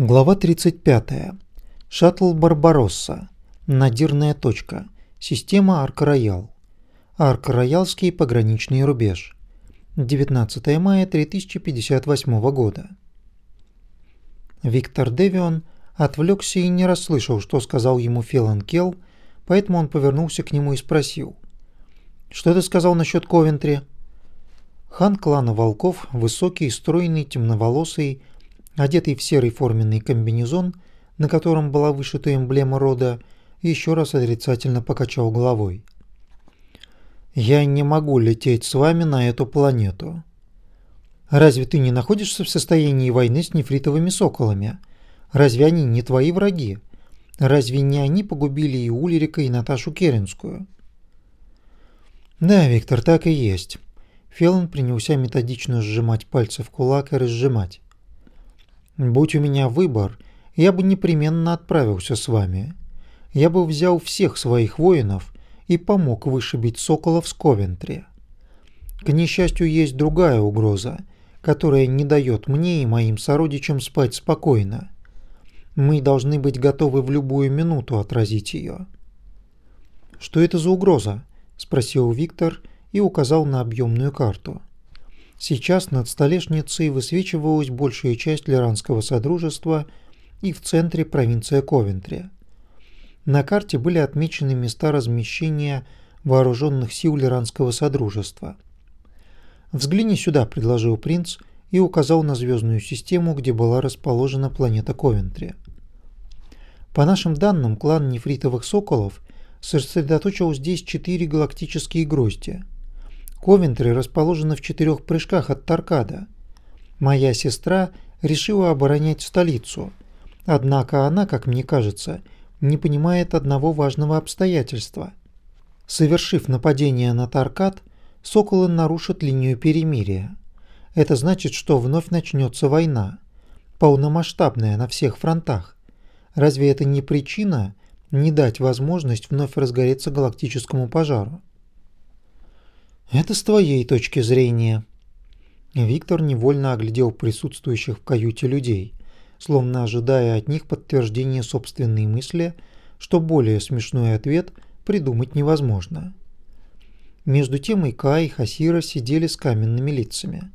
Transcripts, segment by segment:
Глава 35. Шаттл Барбаросса. Надирная точка. Система Арк-Роял. Арк-Роялский пограничный рубеж. 19 мая 3058 года. Виктор Девион отвлекся и не расслышал, что сказал ему Фелан Келл, поэтому он повернулся к нему и спросил. «Что ты сказал насчет Ковентри?» Хан клана Волков, высокий, стройный, темноволосый, одетый в серый форменный комбинезон, на котором была вышита эмблема рода, еще раз отрицательно покачал головой. «Я не могу лететь с вами на эту планету. Разве ты не находишься в состоянии войны с нефритовыми соколами? Разве они не твои враги? Разве не они погубили и Улерика, и Наташу Керенскую?» «Да, Виктор, так и есть». Феллон принялся методично сжимать пальцы в кулак и разжимать. Будь у меня выбор, я бы непременно отправился с вами. Я бы взял всех своих воинов и помог вышибить соколов с Ковентри. К несчастью, есть другая угроза, которая не дает мне и моим сородичам спать спокойно. Мы должны быть готовы в любую минуту отразить ее. «Что это за угроза?» – спросил Виктор и указал на объемную карту. Сейчас над столешницей высвечивалась большая часть Лиранского Содружества и в центре провинция Ковентри. На карте были отмечены места размещения вооруженных сил Лиранского Содружества. «Взгляни сюда», – предложил принц и указал на звездную систему, где была расположена планета Ковентри. По нашим данным, клан нефритовых соколов сосредоточил здесь четыре галактические грозди – Ковентри расположена в четырех прыжках от Таркада. Моя сестра решила оборонять столицу, однако она, как мне кажется, не понимает одного важного обстоятельства. Совершив нападение на Таркад, соколы нарушат линию перемирия. Это значит, что вновь начнется война, полномасштабная на всех фронтах. Разве это не причина не дать возможность вновь разгореться галактическому пожару? Это с твоей точки зрения. Виктор невольно оглядел присутствующих в каюте людей, словно ожидая от них подтверждения собственной мысли, что более смешной ответ придумать невозможно. Между тем и Кай и Хасира сидели с каменными лицами.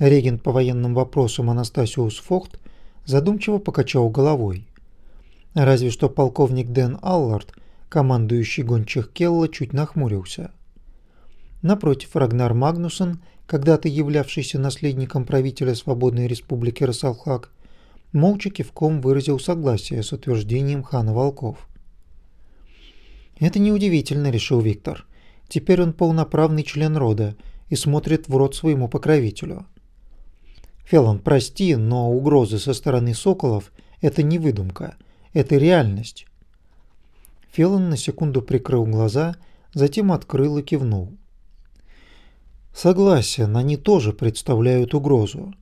Регент по военным вопросам Анастасиус Фохт задумчиво покачал головой. Разве что полковник Дэн Аллард, командующий гончих Келла, чуть нахмурился. Напротив, Рагнар Магнусон, когда-то являвшийся наследником правителя Свободной Республики Рассалхак, молча кивком выразил согласие с утверждением хана Волков. «Это неудивительно», — решил Виктор. «Теперь он полноправный член рода и смотрит в рот своему покровителю». «Феллон, прости, но угрозы со стороны соколов — это не выдумка, это реальность». Феллон на секунду прикрыл глаза, затем открыл и кивнул. Согласен, они тоже представляют угрозу.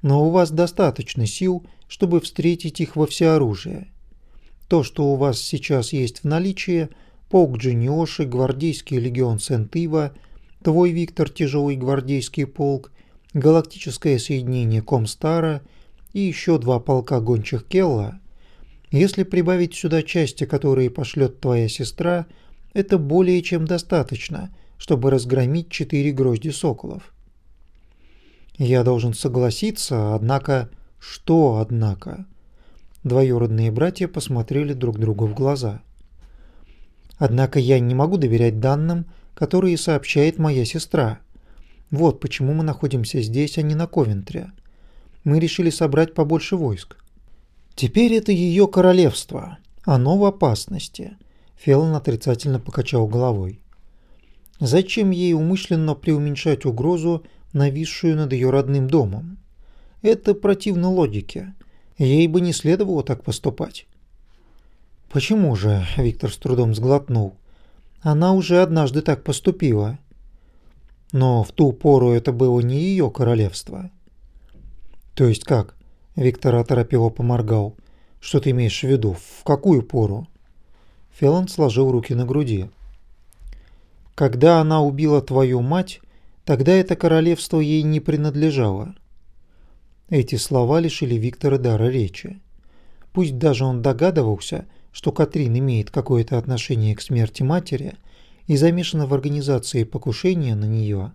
Но у вас достаточно сил, чтобы встретить их во всеоружие. То, что у вас сейчас есть в наличии, полк Джиниоши, гвардейский легион Сент-Ива, твой Виктор тяжелый гвардейский полк, галактическое соединение Комстара и еще два полка гончих Келла, если прибавить сюда части, которые пошлет твоя сестра, это более чем достаточно – чтобы разгромить четыре грозди соколов. Я должен согласиться, однако... Что, однако? Двоюродные братья посмотрели друг другу в глаза. Однако я не могу доверять данным, которые сообщает моя сестра. Вот почему мы находимся здесь, а не на Ковентре. Мы решили собрать побольше войск. Теперь это ее королевство. Оно в опасности. Феллон отрицательно покачал головой. Зачем ей умышленно преуменьшать угрозу, нависшую над ее родным домом? Это противно логике. Ей бы не следовало так поступать. Почему же, Виктор с трудом сглотнул. Она уже однажды так поступила. Но в ту пору это было не ее королевство. То есть как? Виктор оторопело поморгал. Что ты имеешь в виду? В какую пору? Феллон сложил руки на груди. Когда она убила твою мать, тогда это королевство ей не принадлежало. Эти слова лишили Виктора дара речи. Пусть даже он догадывался, что Катрин имеет какое-то отношение к смерти матери и замешана в организации покушения на нее.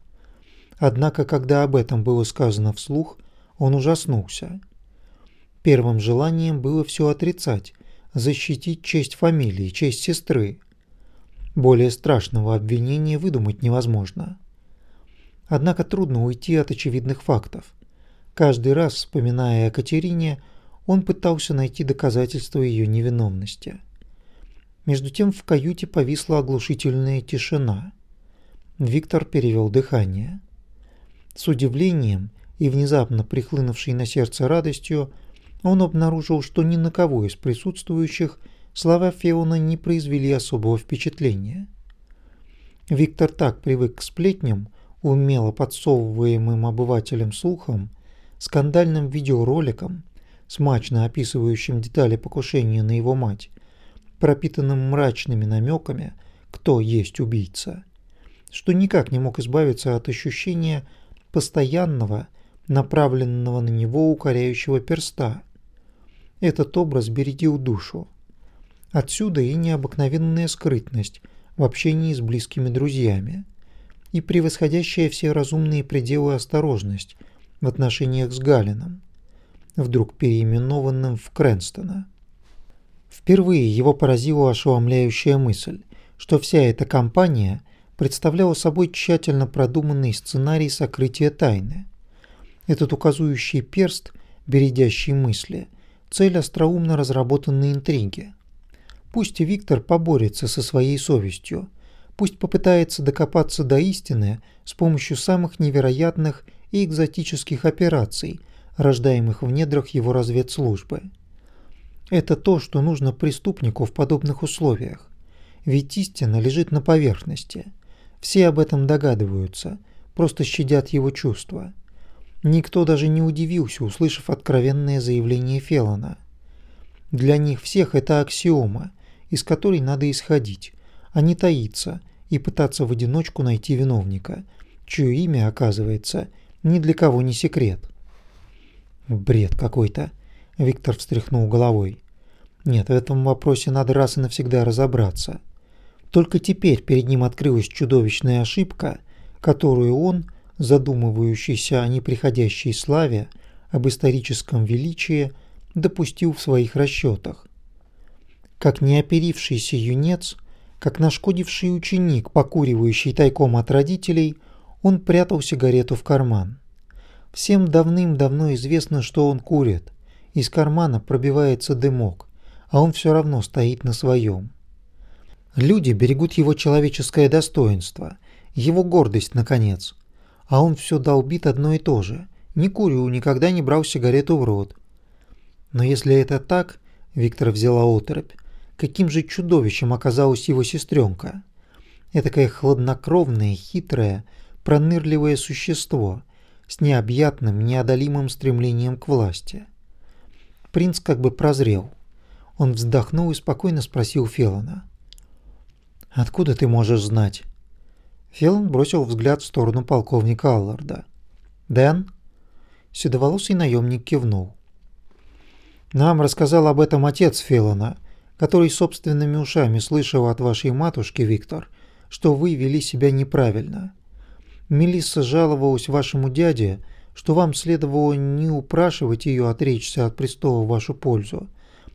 Однако, когда об этом было сказано вслух, он ужаснулся. Первым желанием было все отрицать, защитить честь фамилии, честь сестры. Более страшного обвинения выдумать невозможно. Однако трудно уйти от очевидных фактов. Каждый раз, вспоминая о Катерине, он пытался найти доказательства ее невиновности. Между тем в каюте повисла оглушительная тишина. Виктор перевел дыхание. С удивлением и внезапно прихлынувшей на сердце радостью он обнаружил, что ни на кого из присутствующих слова Феона не произвели особого впечатления. Виктор так привык к сплетням, умело подсовываемым обывателям слухам, скандальным видеороликам, смачно описывающим детали покушения на его мать, пропитанным мрачными намеками, кто есть убийца, что никак не мог избавиться от ощущения постоянного, направленного на него укоряющего перста. Этот образ бередил душу. Отсюда и необыкновенная скрытность в общении с близкими друзьями – и превосходящая все разумные пределы осторожность в отношениях с Галином, вдруг переименованным в Крэнстона. Впервые его поразила ошеломляющая мысль, что вся эта компания представляла собой тщательно продуманный сценарий сокрытия тайны. Этот указующий перст, бередящий мысли, цель остроумно разработанной интриги. Пусть Виктор поборется со своей совестью, Пусть попытается докопаться до истины с помощью самых невероятных и экзотических операций, рождаемых в недрах его разведслужбы. Это то, что нужно преступнику в подобных условиях. Ведь истина лежит на поверхности. Все об этом догадываются, просто щадят его чувства. Никто даже не удивился, услышав откровенное заявление Феллона. Для них всех это аксиома, из которой надо исходить, а не таиться и пытаться в одиночку найти виновника, чье имя, оказывается, ни для кого не секрет. Бред какой-то, Виктор встряхнул головой. Нет, в этом вопросе надо раз и навсегда разобраться. Только теперь перед ним открылась чудовищная ошибка, которую он, задумывающийся о неприходящей славе, об историческом величии, допустил в своих расчетах. Как неоперившийся юнец, как нашкодивший ученик, покуривающий тайком от родителей, он прятал сигарету в карман. Всем давным-давно известно, что он курит. Из кармана пробивается дымок, а он все равно стоит на своем. Люди берегут его человеческое достоинство, его гордость, наконец. А он все долбит одно и то же. Не курю, никогда не брал сигарету в рот. Но если это так, Виктор взяла оторопь, каким же чудовищем оказалась его сестренка. Этакое хладнокровное, хитрое, пронырливое существо с необъятным, неодолимым стремлением к власти. Принц как бы прозрел. Он вздохнул и спокойно спросил Фелона. «Откуда ты можешь знать?» Фелон бросил взгляд в сторону полковника Алларда. «Дэн?» Седоволосый наемник кивнул. «Нам рассказал об этом отец Фелона который собственными ушами слышал от вашей матушки, Виктор, что вы вели себя неправильно. Мелисса жаловалась вашему дяде, что вам следовало не упрашивать ее отречься от престола в вашу пользу,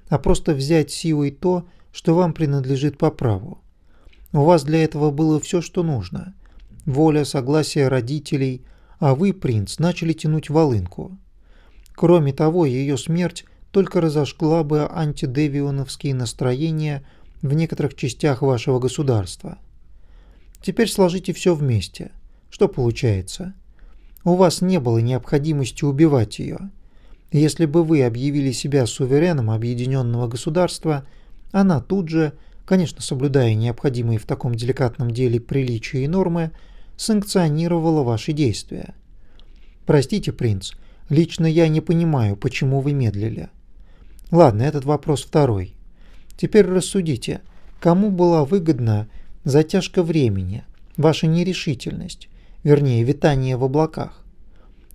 а просто взять силой то, что вам принадлежит по праву. У вас для этого было все, что нужно. Воля, согласие родителей, а вы, принц, начали тянуть волынку. Кроме того, ее смерть только разожгла бы антидевионовские настроения в некоторых частях вашего государства. Теперь сложите все вместе. Что получается? У вас не было необходимости убивать ее. Если бы вы объявили себя сувереном объединенного государства, она тут же, конечно, соблюдая необходимые в таком деликатном деле приличия и нормы, санкционировала ваши действия. Простите, принц, лично я не понимаю, почему вы медлили. Ладно, этот вопрос второй. Теперь рассудите, кому была выгодна затяжка времени, ваша нерешительность, вернее, витание в облаках?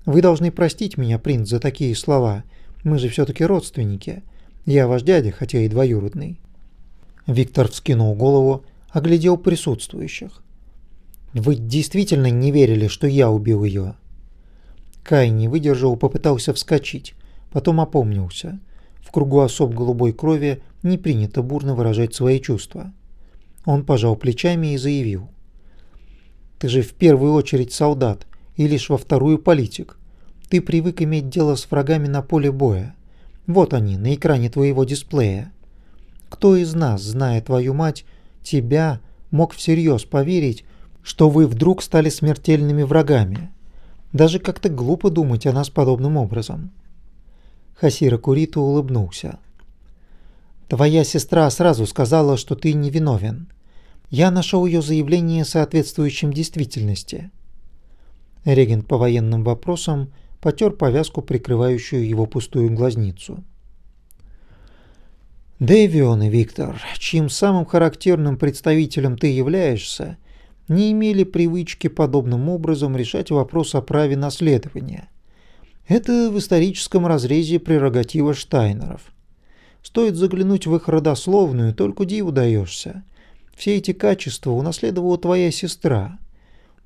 Вы должны простить меня, принц, за такие слова. Мы же все-таки родственники. Я ваш дядя, хотя и двоюродный». Виктор вскинул голову, оглядел присутствующих. «Вы действительно не верили, что я убил ее?» Кай не выдержал, попытался вскочить, потом опомнился. В кругу особ голубой крови не принято бурно выражать свои чувства. Он пожал плечами и заявил. «Ты же в первую очередь солдат, и лишь во вторую политик. Ты привык иметь дело с врагами на поле боя. Вот они, на экране твоего дисплея. Кто из нас, зная твою мать, тебя, мог всерьез поверить, что вы вдруг стали смертельными врагами? Даже как-то глупо думать о нас подобным образом». Хасира Куриту улыбнулся. «Твоя сестра сразу сказала, что ты невиновен. Я нашел ее заявление соответствующим действительности». Регент по военным вопросам потер повязку, прикрывающую его пустую глазницу. Дэвион и Виктор, чьим самым характерным представителем ты являешься, не имели привычки подобным образом решать вопрос о праве наследования. Это в историческом разрезе прерогатива Штайнеров. Стоит заглянуть в их родословную, только диву даешься. Все эти качества унаследовала твоя сестра.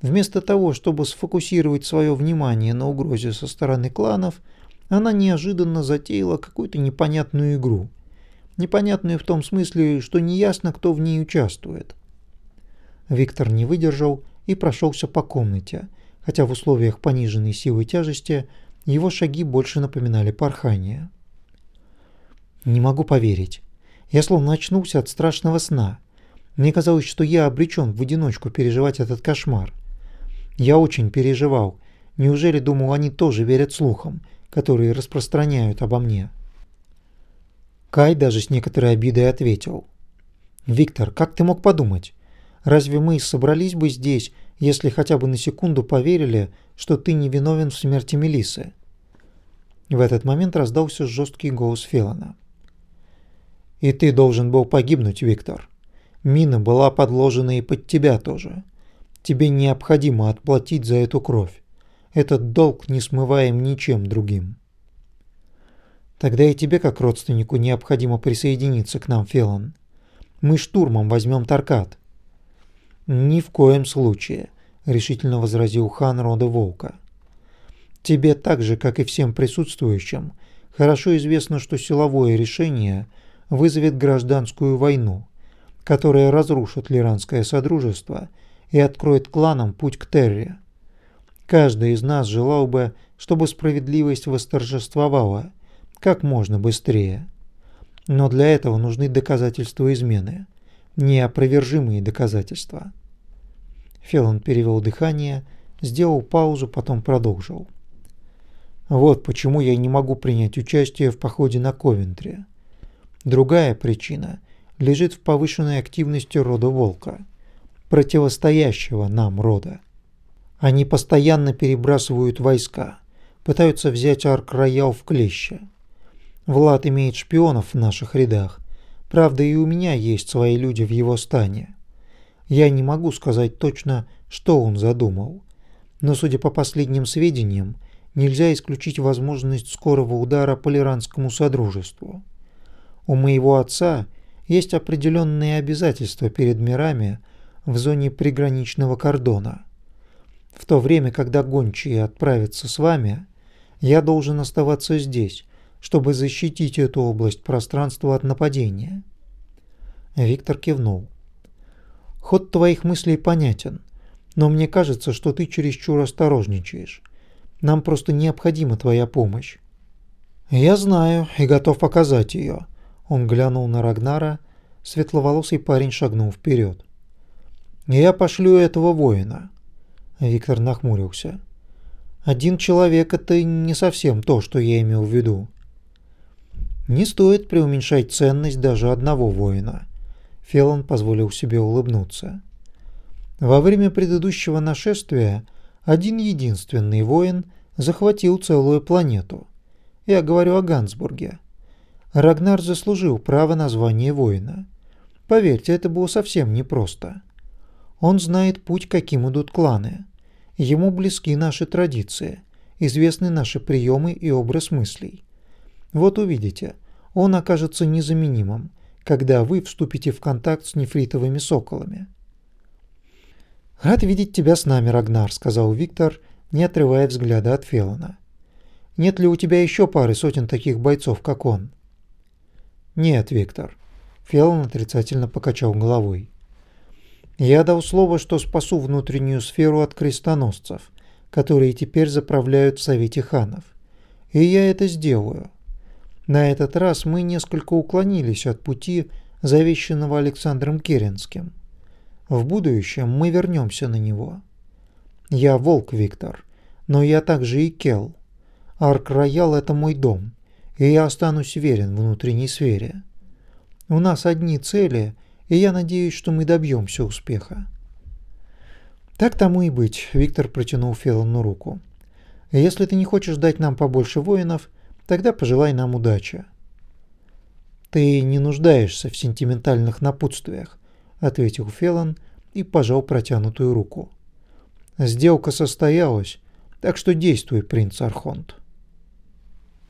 Вместо того, чтобы сфокусировать свое внимание на угрозе со стороны кланов, она неожиданно затеяла какую-то непонятную игру – непонятную в том смысле, что неясно, кто в ней участвует. Виктор не выдержал и прошелся по комнате, хотя в условиях пониженной силы тяжести его шаги больше напоминали порхание. «Не могу поверить. Я словно очнулся от страшного сна. Мне казалось, что я обречен в одиночку переживать этот кошмар. Я очень переживал. Неужели, думал, они тоже верят слухам, которые распространяют обо мне?» Кай даже с некоторой обидой ответил. «Виктор, как ты мог подумать? Разве мы собрались бы здесь, если хотя бы на секунду поверили, что ты не виновен в смерти Мелисы?» В этот момент раздался жесткий голос Фелана. «И ты должен был погибнуть, Виктор. Мина была подложена и под тебя тоже. Тебе необходимо отплатить за эту кровь. Этот долг не смываем ничем другим». Тогда и тебе, как родственнику, необходимо присоединиться к нам, Фелон. Мы штурмом возьмем Таркат. Ни в коем случае, решительно возразил хан рода Волка. Тебе так же, как и всем присутствующим, хорошо известно, что силовое решение вызовет гражданскую войну, которая разрушит Лиранское Содружество и откроет кланам путь к Терре. Каждый из нас желал бы, чтобы справедливость восторжествовала, как можно быстрее. Но для этого нужны доказательства измены, неопровержимые доказательства. Фелон перевел дыхание, сделал паузу, потом продолжил. Вот почему я не могу принять участие в походе на Ковентри. Другая причина лежит в повышенной активности рода Волка, противостоящего нам рода. Они постоянно перебрасывают войска, пытаются взять Арк-Роял в клещи. Влад имеет шпионов в наших рядах. Правда, и у меня есть свои люди в его стане. Я не могу сказать точно, что он задумал. Но, судя по последним сведениям, нельзя исключить возможность скорого удара по Лиранскому Содружеству. У моего отца есть определенные обязательства перед мирами в зоне приграничного кордона. В то время, когда гончие отправятся с вами, я должен оставаться здесь, чтобы защитить эту область пространства от нападения. Виктор кивнул. Ход твоих мыслей понятен, но мне кажется, что ты чересчур осторожничаешь. Нам просто необходима твоя помощь. Я знаю и готов показать ее. Он глянул на Рагнара, светловолосый парень шагнул вперед. Я пошлю этого воина. Виктор нахмурился. Один человек это не совсем то, что я имел в виду. Не стоит преуменьшать ценность даже одного воина. Фелон позволил себе улыбнуться. Во время предыдущего нашествия один единственный воин захватил целую планету. Я говорю о Гансбурге. Рагнар заслужил право на звание воина. Поверьте, это было совсем непросто. Он знает путь, каким идут кланы. Ему близки наши традиции, известны наши приемы и образ мыслей. Вот увидите, он окажется незаменимым, когда вы вступите в контакт с нефритовыми соколами. «Рад видеть тебя с нами, Рагнар», — сказал Виктор, не отрывая взгляда от Фелона. «Нет ли у тебя еще пары сотен таких бойцов, как он?» «Нет, Виктор», — Фелон отрицательно покачал головой. «Я дал слово, что спасу внутреннюю сферу от крестоносцев, которые теперь заправляют в Совете ханов. И я это сделаю. На этот раз мы несколько уклонились от пути, завещанного Александром Керенским. В будущем мы вернемся на него. Я волк, Виктор, но я также и Кел. Арк-Роял – это мой дом, и я останусь верен внутренней сфере. У нас одни цели, и я надеюсь, что мы добьемся успеха. Так тому и быть, Виктор протянул Феллону руку. Если ты не хочешь дать нам побольше воинов, тогда пожелай нам удачи. Ты не нуждаешься в сентиментальных напутствиях, ответил Феллон и пожал протянутую руку. Сделка состоялась, так что действуй, принц Архонт.